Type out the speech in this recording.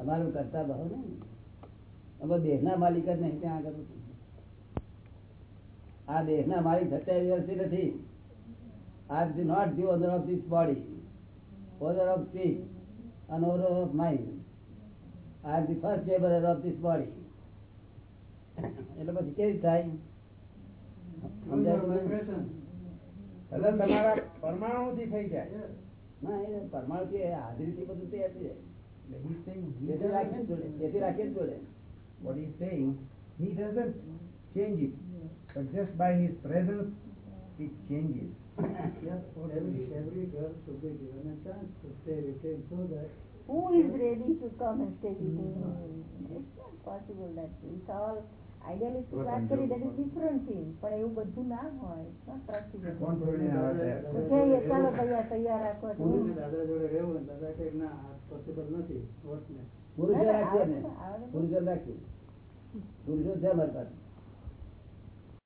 તમારું કરતા બહુ ને અમે દેહના માલિક જ નહીં ત્યાં આગળ આ દેહ ના માલિક સત્યાવીસ નથી are the not the owner of this body owner of speech અને owner of mind are the first labour of this body એટલે પછી કેવી થાય પરમાણુ થી થઈ જાય ના એ પરમાણુ થી હાજરી થી બધું તે He's saying he doesn't it. What he's saying, he doesn't change it. But just by his presence, it changes. yes, for every, every girl should be given a chance to stay with him so that who is ready to come and stay with him? Mm-hmm. It's not possible that it's all આઈડિયાલિસ્ટિક વાત કરી that is પણ એવું બધું ના હોય ચાલો ભૈયા તૈયાર રાખો જોડે રહેવું દાદા ના પોસિબલ નથી વર્ક ને પુરુષો રાખીએ મારી પાસે